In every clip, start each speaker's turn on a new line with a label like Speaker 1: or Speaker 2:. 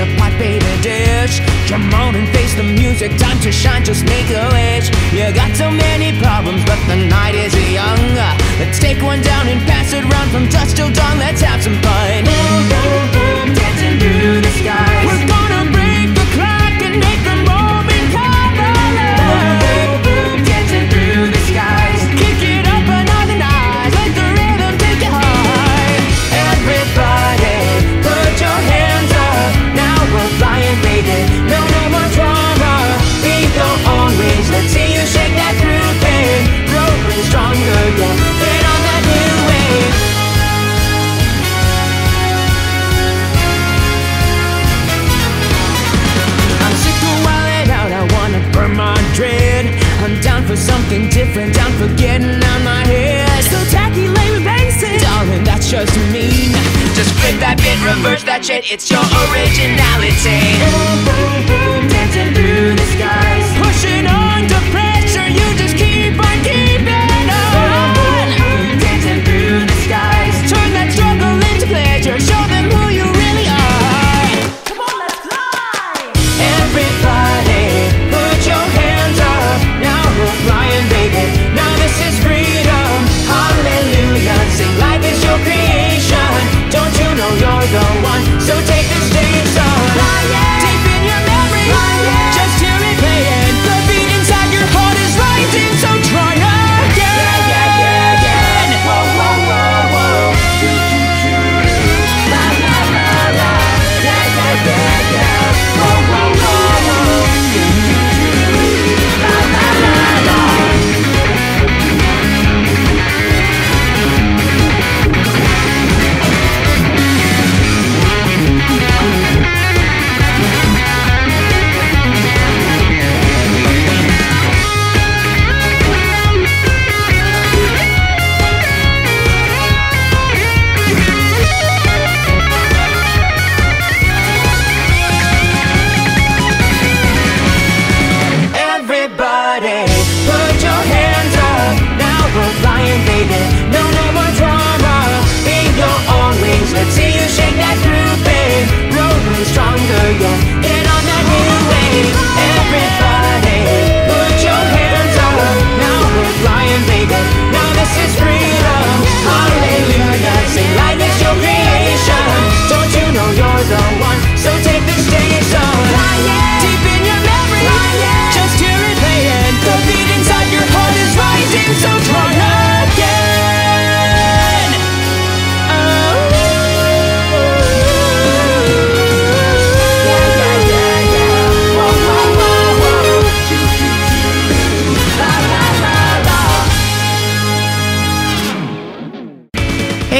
Speaker 1: the pot, baby, dish Come on and face the music, time to shine, just make a wish. You got so many problems, but the night is young. Let's take one down and pass it round from dusk till dawn, let's have some fun. different. I'm forgetting I'm not here. So tacky, lame, and basic. Darling, that's just me. Just flip that bit, reverse that shit. It's your originality. Boom, boom, boom, dancing through the sky. baby.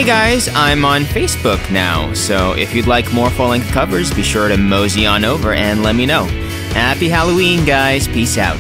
Speaker 2: Hey guys, I'm on Facebook now, so if you'd like more full length covers, be sure to mosey on over and let me know. Happy Halloween, guys. Peace out.